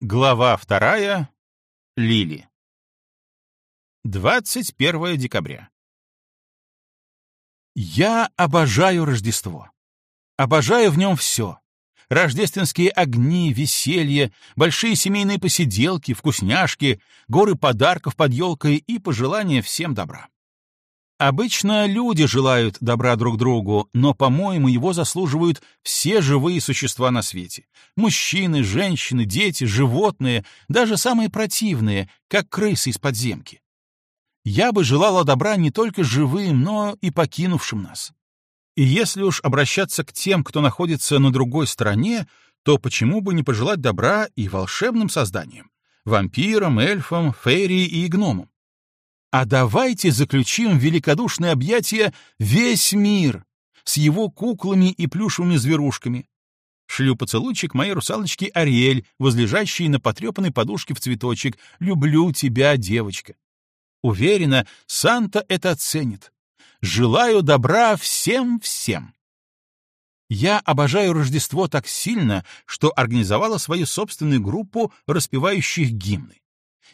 Глава вторая. Лили. 21 декабря. Я обожаю Рождество. Обожаю в нем все. Рождественские огни, веселье, большие семейные посиделки, вкусняшки, горы подарков под елкой и пожелания всем добра. Обычно люди желают добра друг другу, но, по-моему, его заслуживают все живые существа на свете. Мужчины, женщины, дети, животные, даже самые противные, как крысы из подземки. Я бы желала добра не только живым, но и покинувшим нас. И если уж обращаться к тем, кто находится на другой стороне, то почему бы не пожелать добра и волшебным созданиям? Вампирам, эльфам, фейри и гномам. А давайте заключим великодушное объятие весь мир с его куклами и плюшевыми зверушками. Шлю поцелуйчик моей русалочки Ариэль, возлежащей на потрепанной подушке в цветочек. «Люблю тебя, девочка». Уверена, Санта это оценит. Желаю добра всем-всем. Я обожаю Рождество так сильно, что организовала свою собственную группу распевающих гимны.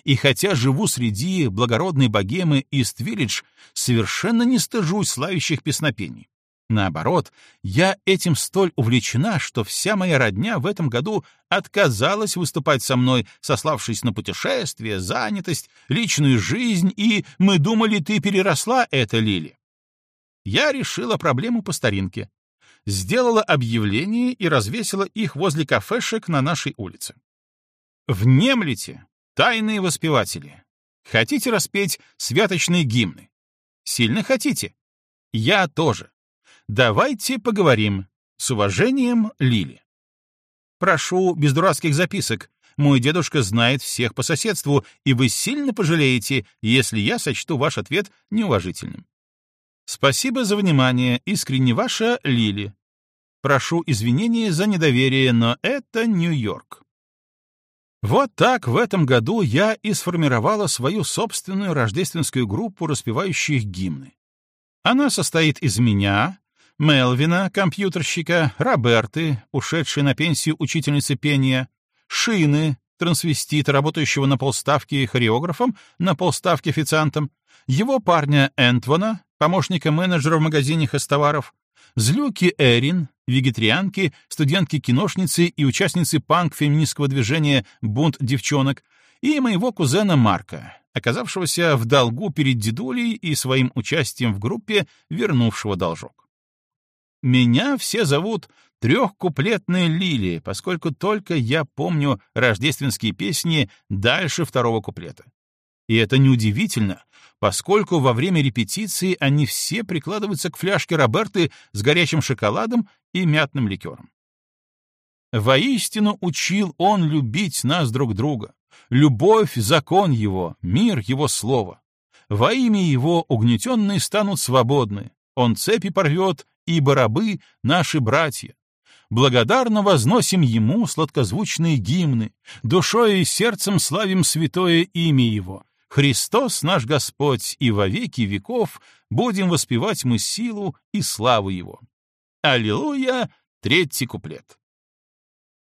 И хотя живу среди благородной богемы Ист-Виллидж, совершенно не стыжусь славящих песнопений. Наоборот, я этим столь увлечена, что вся моя родня в этом году отказалась выступать со мной, сославшись на путешествие, занятость, личную жизнь, и мы думали, ты переросла это, Лили. Я решила проблему по старинке. Сделала объявление и развесила их возле кафешек на нашей улице. Внемлите, Тайные воспеватели. Хотите распеть святочные гимны? Сильно хотите? Я тоже. Давайте поговорим. С уважением, Лили. Прошу, без дурацких записок. Мой дедушка знает всех по соседству, и вы сильно пожалеете, если я сочту ваш ответ неуважительным. Спасибо за внимание, искренне ваша Лили. Прошу извинения за недоверие, но это Нью-Йорк. Вот так в этом году я и сформировала свою собственную рождественскую группу распевающих гимны. Она состоит из меня, Мелвина, компьютерщика, Роберты, ушедшей на пенсию учительницы пения, Шины, трансвестита, работающего на полставки хореографом, на полставки официантом, его парня Энтвона, помощника менеджера в магазине хостоваров, Злюки Эрин, вегетарианки, студентки-киношницы и участницы панк-феминистского движения «Бунт девчонок», и моего кузена Марка, оказавшегося в долгу перед дедулей и своим участием в группе, вернувшего должок. Меня все зовут трехкуплетная Лили, поскольку только я помню рождественские песни дальше второго куплета. И это неудивительно, поскольку во время репетиции они все прикладываются к фляжке Роберты с горячим шоколадом и мятным ликером. Воистину учил он любить нас друг друга. Любовь — закон его, мир — его слово. Во имя его угнетенные станут свободны. Он цепи порвет, ибо рабы — наши братья. Благодарно возносим ему сладкозвучные гимны, душой и сердцем славим святое имя его. Христос наш Господь, и во веки веков будем воспевать мы силу и славу Его. Аллилуйя! Третий куплет.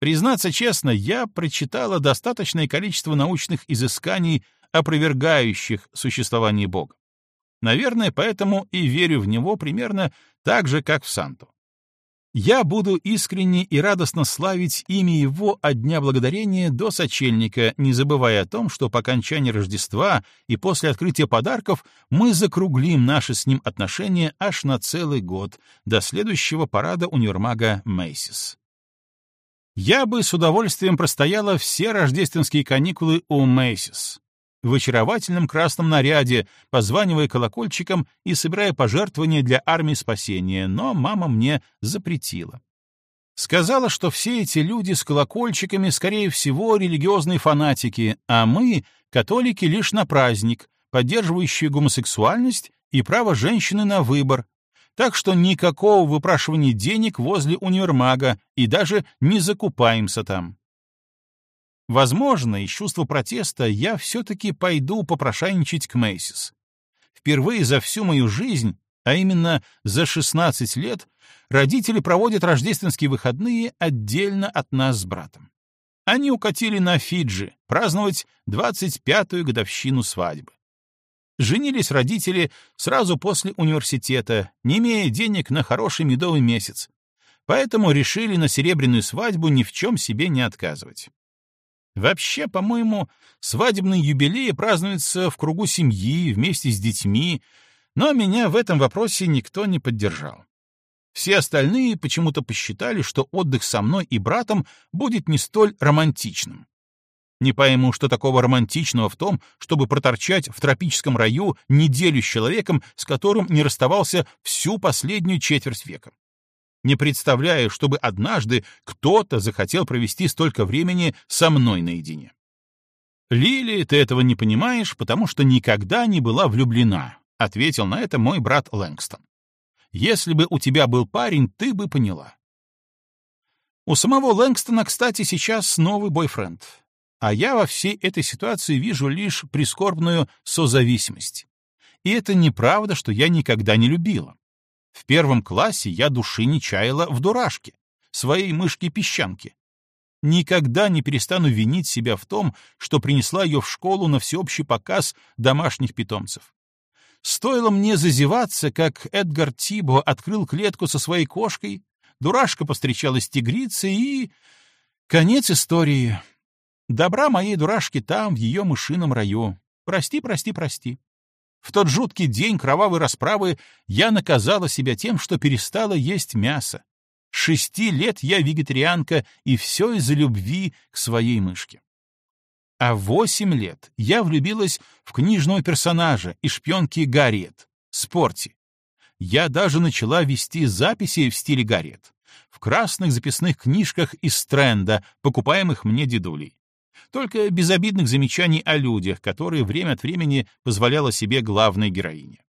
Признаться честно, я прочитала достаточное количество научных изысканий, опровергающих существование Бога. Наверное, поэтому и верю в Него примерно так же, как в Санту. Я буду искренне и радостно славить имя Его от Дня Благодарения до Сочельника, не забывая о том, что по окончании Рождества и после открытия подарков мы закруглим наши с Ним отношения аж на целый год, до следующего парада универмага Мейсис. Я бы с удовольствием простояла все рождественские каникулы у Мейсис в очаровательном красном наряде, позванивая колокольчиком и собирая пожертвования для армии спасения, но мама мне запретила. Сказала, что все эти люди с колокольчиками, скорее всего, религиозные фанатики, а мы — католики лишь на праздник, поддерживающие гомосексуальность и право женщины на выбор, так что никакого выпрашивания денег возле универмага и даже не закупаемся там. Возможно, из чувства протеста я все-таки пойду попрошайничать к Мейсис. Впервые за всю мою жизнь, а именно за 16 лет, родители проводят рождественские выходные отдельно от нас с братом. Они укатили на Фиджи праздновать 25-ю годовщину свадьбы. Женились родители сразу после университета, не имея денег на хороший медовый месяц, поэтому решили на серебряную свадьбу ни в чем себе не отказывать. Вообще, по-моему, свадебные юбилеи празднуются в кругу семьи, вместе с детьми, но меня в этом вопросе никто не поддержал. Все остальные почему-то посчитали, что отдых со мной и братом будет не столь романтичным. Не пойму, что такого романтичного в том, чтобы проторчать в тропическом раю неделю с человеком, с которым не расставался всю последнюю четверть века не представляю, чтобы однажды кто-то захотел провести столько времени со мной наедине. «Лили, ты этого не понимаешь, потому что никогда не была влюблена», — ответил на это мой брат Лэнгстон. «Если бы у тебя был парень, ты бы поняла». У самого Лэнгстона, кстати, сейчас новый бойфренд, а я во всей этой ситуации вижу лишь прискорбную созависимость. И это неправда, что я никогда не любила. В первом классе я души не чаяла в дурашке, своей мышке-песчанке. Никогда не перестану винить себя в том, что принесла ее в школу на всеобщий показ домашних питомцев. Стоило мне зазеваться, как Эдгар Тибо открыл клетку со своей кошкой, дурашка повстречалась с тигрицей и... Конец истории. Добра моей дурашки там, в ее мышином раю. Прости, прости, прости. В тот жуткий день кровавой расправы я наказала себя тем, что перестала есть мясо. Шести лет я вегетарианка, и все из-за любви к своей мышке. А восемь лет я влюбилась в книжного персонажа и шпионки Гарриет, Спорти. Я даже начала вести записи в стиле Гарриет, в красных записных книжках из Стрэнда, покупаемых мне дедулей только безобидных замечаний о людях, которые время от времени позволяла себе главной героине.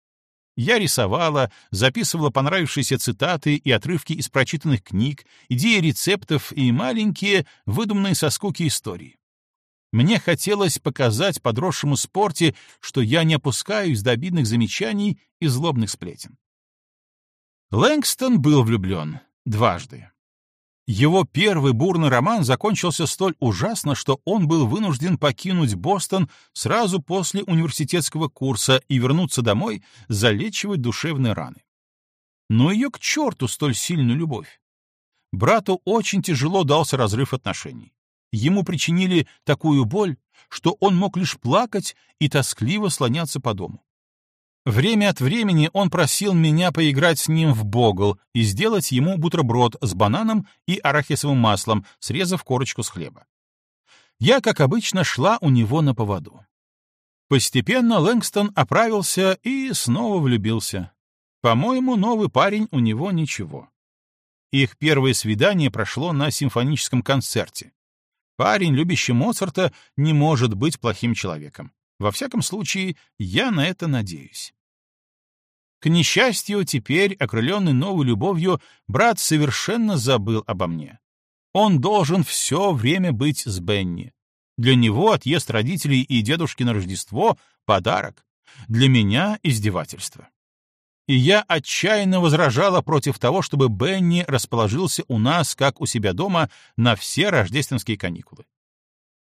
Я рисовала, записывала понравившиеся цитаты и отрывки из прочитанных книг, идеи рецептов и маленькие, выдуманные со скуки истории. Мне хотелось показать подросшему спорте, что я не опускаюсь до обидных замечаний и злобных сплетен. Лэнгстон был влюблен дважды. Его первый бурный роман закончился столь ужасно, что он был вынужден покинуть Бостон сразу после университетского курса и вернуться домой залечивать душевные раны. Но ее к черту столь сильную любовь. Брату очень тяжело дался разрыв отношений. Ему причинили такую боль, что он мог лишь плакать и тоскливо слоняться по дому. Время от времени он просил меня поиграть с ним в богл и сделать ему бутерброд с бананом и арахисовым маслом, срезав корочку с хлеба. Я, как обычно, шла у него на поводу. Постепенно Лэнгстон оправился и снова влюбился. По-моему, новый парень у него ничего. Их первое свидание прошло на симфоническом концерте. Парень, любящий Моцарта, не может быть плохим человеком. Во всяком случае, я на это надеюсь. К несчастью, теперь, окрыленный новой любовью, брат совершенно забыл обо мне. Он должен все время быть с Бенни. Для него отъезд родителей и дедушки на Рождество — подарок. Для меня — издевательство. И я отчаянно возражала против того, чтобы Бенни расположился у нас, как у себя дома, на все рождественские каникулы.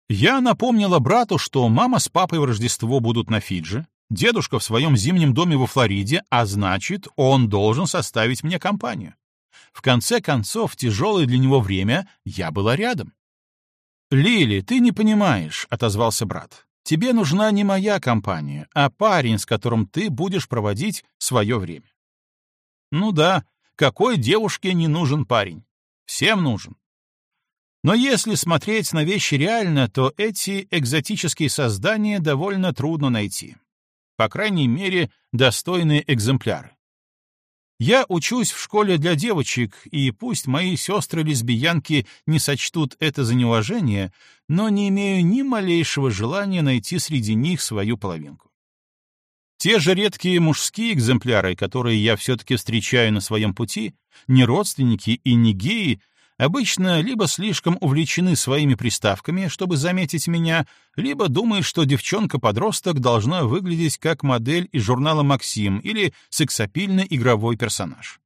Я напомнила брату, что мама с папой в Рождество будут на Фиджи, Дедушка в своем зимнем доме во Флориде, а значит, он должен составить мне компанию. В конце концов, в тяжелое для него время я была рядом. «Лили, ты не понимаешь», — отозвался брат. «Тебе нужна не моя компания, а парень, с которым ты будешь проводить свое время». Ну да, какой девушке не нужен парень? Всем нужен. Но если смотреть на вещи реально, то эти экзотические создания довольно трудно найти по крайней мере, достойные экземпляры. Я учусь в школе для девочек, и пусть мои сестры-лесбиянки не сочтут это за неуважение, но не имею ни малейшего желания найти среди них свою половинку. Те же редкие мужские экземпляры, которые я все-таки встречаю на своем пути, не родственники и не геи, обычно либо слишком увлечены своими приставками, чтобы заметить меня, либо думают, что девчонка-подросток должна выглядеть как модель из журнала «Максим» или сексапильный игровой персонаж.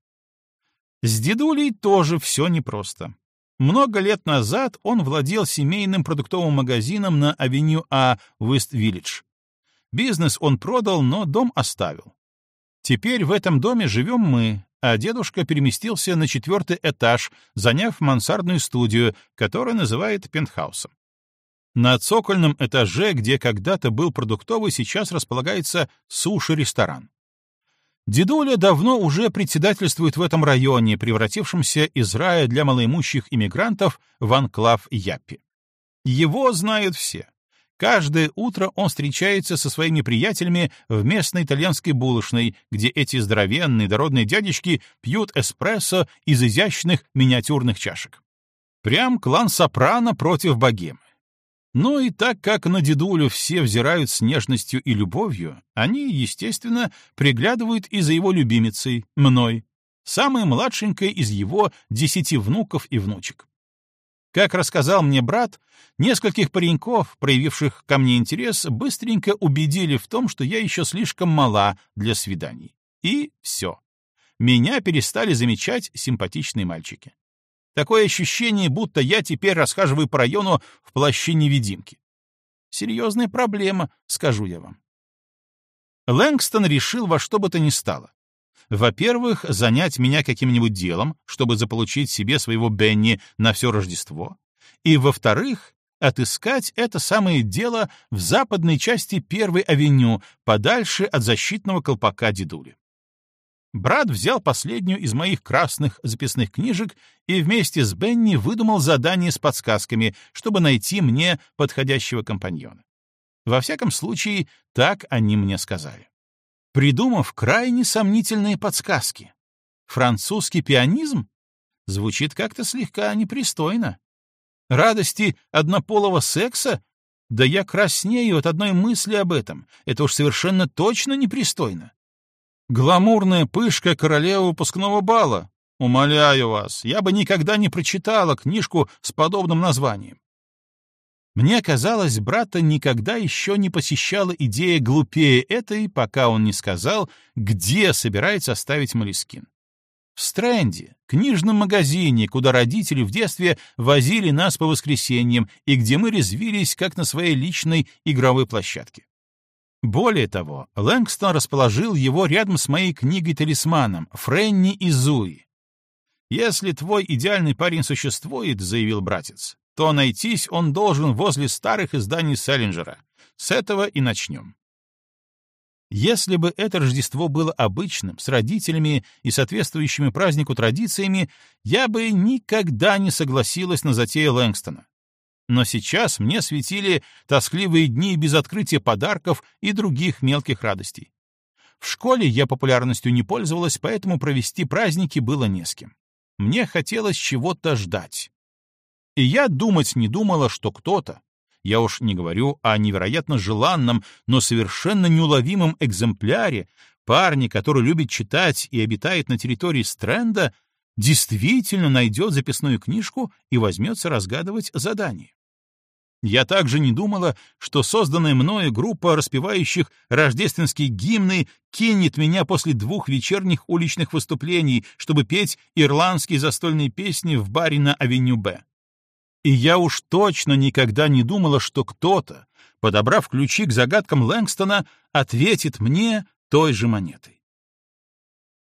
С дедулей тоже все непросто. Много лет назад он владел семейным продуктовым магазином на авеню А в Ист-Виллидж. Бизнес он продал, но дом оставил. Теперь в этом доме живем мы, а дедушка переместился на четвертый этаж, заняв мансардную студию, которую называет пентхаусом. На цокольном этаже, где когда-то был продуктовый, сейчас располагается суши-ресторан. Дедуля давно уже председательствует в этом районе, превратившемся из рая для малоимущих иммигрантов в анклав Яппи. Его знают все. Каждое утро он встречается со своими приятелями в местной итальянской булочной, где эти здоровенные дородные дядечки пьют эспрессо из изящных миниатюрных чашек. Прям клан Сопрано против богемы. Ну и так как на дедулю все взирают с нежностью и любовью, они, естественно, приглядывают и за его любимицей, мной, самой младшенькой из его десяти внуков и внучек. Как рассказал мне брат, нескольких пареньков, проявивших ко мне интерес, быстренько убедили в том, что я еще слишком мала для свиданий. И все. Меня перестали замечать симпатичные мальчики. Такое ощущение, будто я теперь расхаживаю по району в плаще невидимки. Серьезная проблема, скажу я вам. Лэнгстон решил во что бы то ни стало. Во-первых, занять меня каким-нибудь делом, чтобы заполучить себе своего Бенни на все Рождество. И, во-вторых, отыскать это самое дело в западной части Первой авеню, подальше от защитного колпака дедули. Брат взял последнюю из моих красных записных книжек и вместе с Бенни выдумал задание с подсказками, чтобы найти мне подходящего компаньона. Во всяком случае, так они мне сказали придумав крайне сомнительные подсказки. Французский пианизм? Звучит как-то слегка непристойно. Радости однополого секса? Да я краснею от одной мысли об этом. Это уж совершенно точно непристойно. Гламурная пышка королевы выпускного бала. Умоляю вас, я бы никогда не прочитала книжку с подобным названием. Мне казалось, брата никогда еще не посещала идея глупее этой, пока он не сказал, где собирается оставить Малискин. В Стрэнде, книжном магазине, куда родители в детстве возили нас по воскресеньям и где мы резвились, как на своей личной игровой площадке. Более того, Лэнгстон расположил его рядом с моей книгой-талисманом «Френни и Зуи». «Если твой идеальный парень существует», — заявил братец, то найтись он должен возле старых изданий Селлинджера. С этого и начнем. Если бы это Рождество было обычным, с родителями и соответствующими празднику традициями, я бы никогда не согласилась на затею Лэнгстона. Но сейчас мне светили тоскливые дни без открытия подарков и других мелких радостей. В школе я популярностью не пользовалась, поэтому провести праздники было не с кем. Мне хотелось чего-то ждать. И я думать не думала, что кто-то, я уж не говорю о невероятно желанном, но совершенно неуловимом экземпляре, парне, который любит читать и обитает на территории Стрэнда, действительно найдет записную книжку и возьмется разгадывать задание. Я также не думала, что созданная мною группа распевающих рождественские гимны кинет меня после двух вечерних уличных выступлений, чтобы петь ирландские застольные песни в баре на авеню Б. И я уж точно никогда не думала, что кто-то, подобрав ключи к загадкам Лэнгстона, ответит мне той же монетой.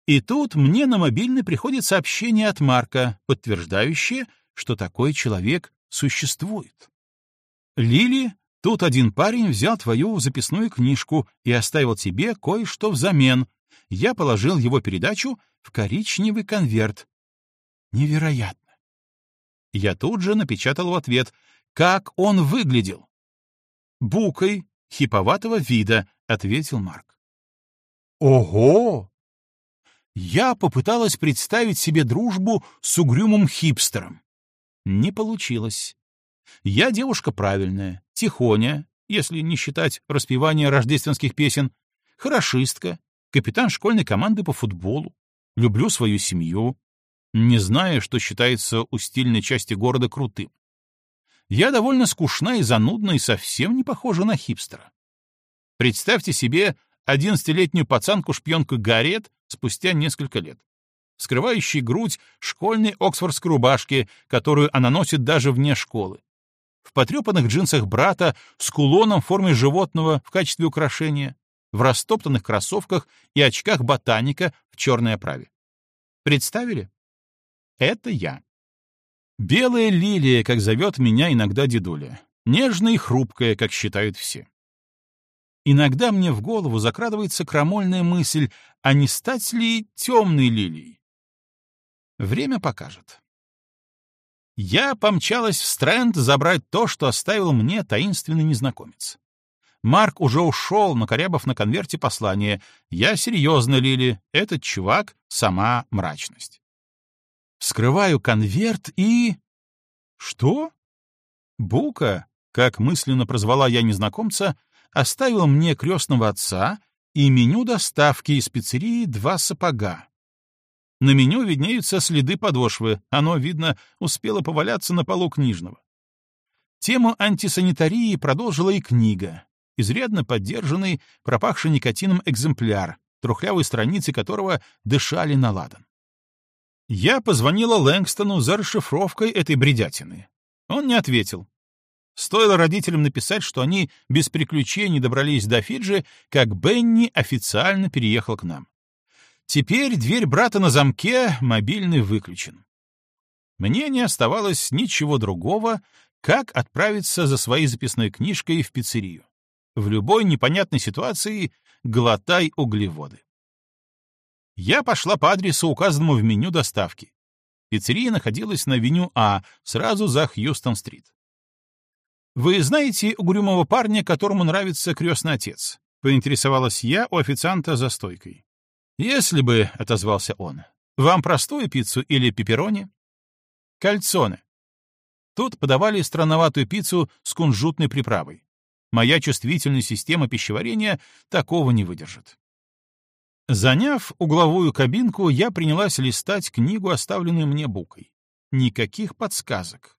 И тут мне на мобильный приходит сообщение от Марка, подтверждающее, что такой человек существует. «Лили, тут один парень взял твою записную книжку и оставил тебе кое-что взамен. Я положил его передачу в коричневый конверт. Невероятно! Я тут же напечатал в ответ, как он выглядел. «Букой, хиповатого вида», — ответил Марк. «Ого!» Я попыталась представить себе дружбу с угрюмым хипстером. Не получилось. Я девушка правильная, тихоня, если не считать распевания рождественских песен, хорошистка, капитан школьной команды по футболу, люблю свою семью, не зная, что считается у стильной части города крутым. Я довольно скучна и занудна и совсем не похожа на хипстера. Представьте себе одиннадцатилетнюю пацанку-шпионку Гарриет спустя несколько лет. скрывающий грудь школьной оксфордской рубашки, которую она носит даже вне школы, в потрепанных джинсах брата с кулоном в форме животного в качестве украшения, в растоптанных кроссовках и очках ботаника в черной оправе. Представили? Это я. Белая лилия, как зовет меня иногда дедуля. Нежная и хрупкая, как считают все. Иногда мне в голову закрадывается крамольная мысль, а не стать ли темной лилией? Время покажет. Я помчалась в Стрэнд забрать то, что оставил мне таинственный незнакомец. Марк уже ушел, накорябав на конверте послание. «Я серьезно, Лили, этот чувак — сама мрачность». Вскрываю конверт и... Что? Бука, как мысленно прозвала я незнакомца, оставил мне крестного отца и меню доставки из пиццерии «Два сапога». На меню виднеются следы подошвы, оно, видно, успело поваляться на полу книжного. Тему антисанитарии продолжила и книга, изрядно поддержанный, пропахший никотином экземпляр, трухлявые страницы которого дышали на ладан. Я позвонила Лэнгстону за расшифровкой этой бредятины. Он не ответил. Стоило родителям написать, что они без приключений добрались до Фиджи, как Бенни официально переехал к нам. Теперь дверь брата на замке, мобильный выключен. Мне не оставалось ничего другого, как отправиться за своей записной книжкой в пиццерию. В любой непонятной ситуации глотай углеводы. Я пошла по адресу, указанному в меню доставки. Пиццерия находилась на авеню А, сразу за Хьюстон-стрит. «Вы знаете угрюмого парня, которому нравится крестный отец?» — поинтересовалась я у официанта за стойкой. «Если бы», — отозвался он, — «вам простую пиццу или пепперони?» «Кальцоне». Тут подавали странноватую пиццу с кунжутной приправой. Моя чувствительная система пищеварения такого не выдержит. Заняв угловую кабинку, я принялась листать книгу, оставленную мне букой. Никаких подсказок.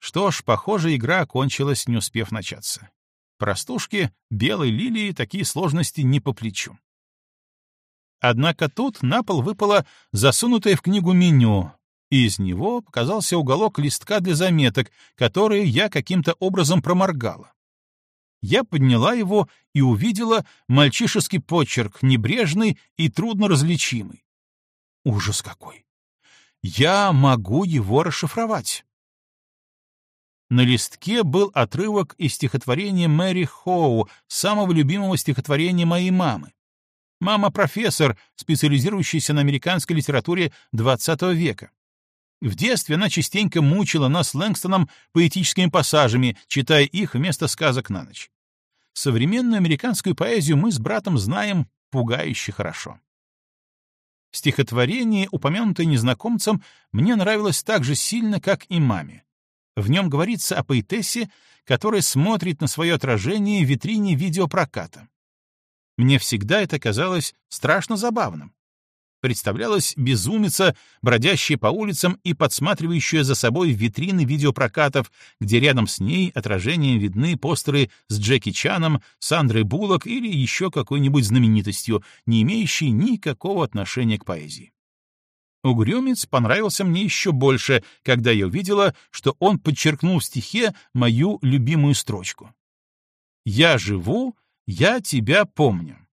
Что ж, похоже, игра окончилась, не успев начаться. Простушке, белой лилии такие сложности не по плечу. Однако тут на пол выпало засунутое в книгу меню, и из него показался уголок листка для заметок, которые я каким-то образом проморгала. Я подняла его и увидела мальчишеский почерк, небрежный и трудно различимый. Ужас какой! Я могу его расшифровать. На листке был отрывок из стихотворения Мэри Хоу, самого любимого стихотворения моей мамы. Мама — профессор, специализирующийся на американской литературе XX века. В детстве она частенько мучила нас Лэнгстоном поэтическими пассажами, читая их вместо сказок на ночь. Современную американскую поэзию мы с братом знаем пугающе хорошо. Стихотворение, упомянутое незнакомцем, мне нравилось так же сильно, как и маме. В нем говорится о поэтессе, которая смотрит на свое отражение в витрине видеопроката. Мне всегда это казалось страшно забавным представлялась безумица, бродящая по улицам и подсматривающая за собой витрины видеопрокатов, где рядом с ней отражением видны постеры с Джеки Чаном, Сандрой Буллок или еще какой-нибудь знаменитостью, не имеющей никакого отношения к поэзии. Угрюмец понравился мне еще больше, когда я увидела, что он подчеркнул в стихе мою любимую строчку. «Я живу, я тебя помню».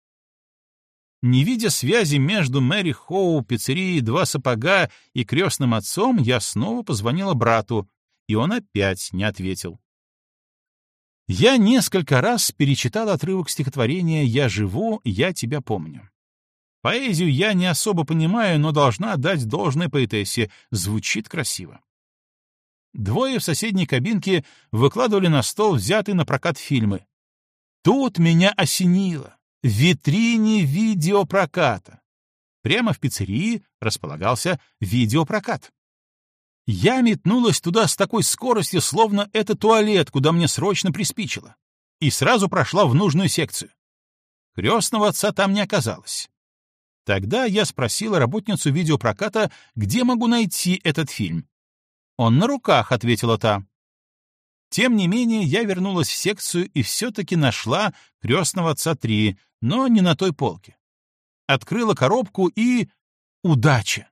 Не видя связи между Мэри Хоу, пиццерией «Два сапога» и крестным отцом, я снова позвонила брату, и он опять не ответил. Я несколько раз перечитал отрывок стихотворения «Я живу, я тебя помню». Поэзию я не особо понимаю, но должна дать должное поэтессе. Звучит красиво. Двое в соседней кабинке выкладывали на стол взятые на прокат фильмы. Тут меня осенило в витрине видеопроката. Прямо в пиццерии располагался видеопрокат. Я метнулась туда с такой скоростью, словно это туалет, куда мне срочно приспичило, и сразу прошла в нужную секцию. Крестного отца там не оказалось. Тогда я спросила работницу видеопроката, где могу найти этот фильм. «Он на руках», — ответила та. Тем не менее, я вернулась в секцию и все-таки нашла «Крестного отца 3», но не на той полке. Открыла коробку и... удача.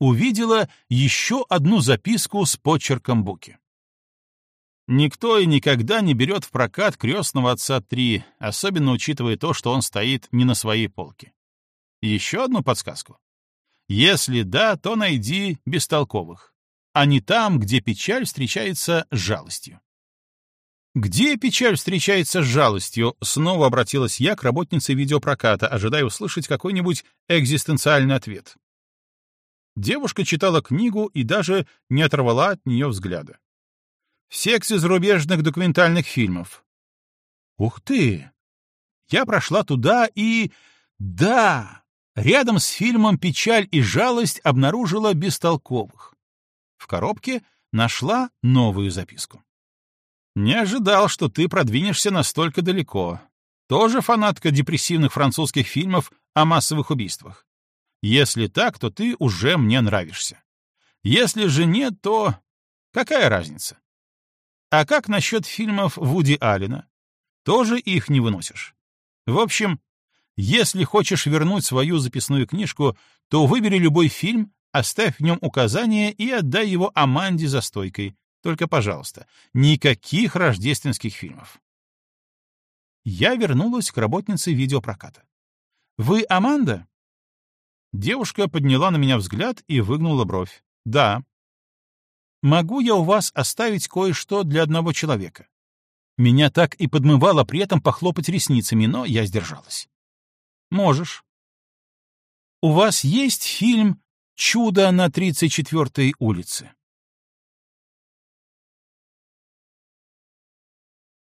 Увидела еще одну записку с почерком Буки. Никто и никогда не берет в прокат крестного отца 3, особенно учитывая то, что он стоит не на своей полке. Еще одну подсказку. Если да, то найди бестолковых, а не там, где печаль встречается с жалостью. «Где печаль встречается с жалостью?» — снова обратилась я к работнице видеопроката, ожидая услышать какой-нибудь экзистенциальный ответ. Девушка читала книгу и даже не оторвала от нее взгляда. «В секции зарубежных документальных фильмов». «Ух ты!» Я прошла туда и... Да! Рядом с фильмом «Печаль и жалость» обнаружила бестолковых. В коробке нашла новую записку. Не ожидал, что ты продвинешься настолько далеко. Тоже фанатка депрессивных французских фильмов о массовых убийствах. Если так, то ты уже мне нравишься. Если же нет, то какая разница? А как насчет фильмов Вуди Аллена? Тоже их не выносишь. В общем, если хочешь вернуть свою записную книжку, то выбери любой фильм, оставь в нем указание и отдай его Аманде за стойкой. Только, пожалуйста, никаких рождественских фильмов. Я вернулась к работнице видеопроката. «Вы Аманда?» Девушка подняла на меня взгляд и выгнула бровь. «Да». «Могу я у вас оставить кое-что для одного человека?» Меня так и подмывало при этом похлопать ресницами, но я сдержалась. «Можешь». «У вас есть фильм «Чудо на 34-й улице»?»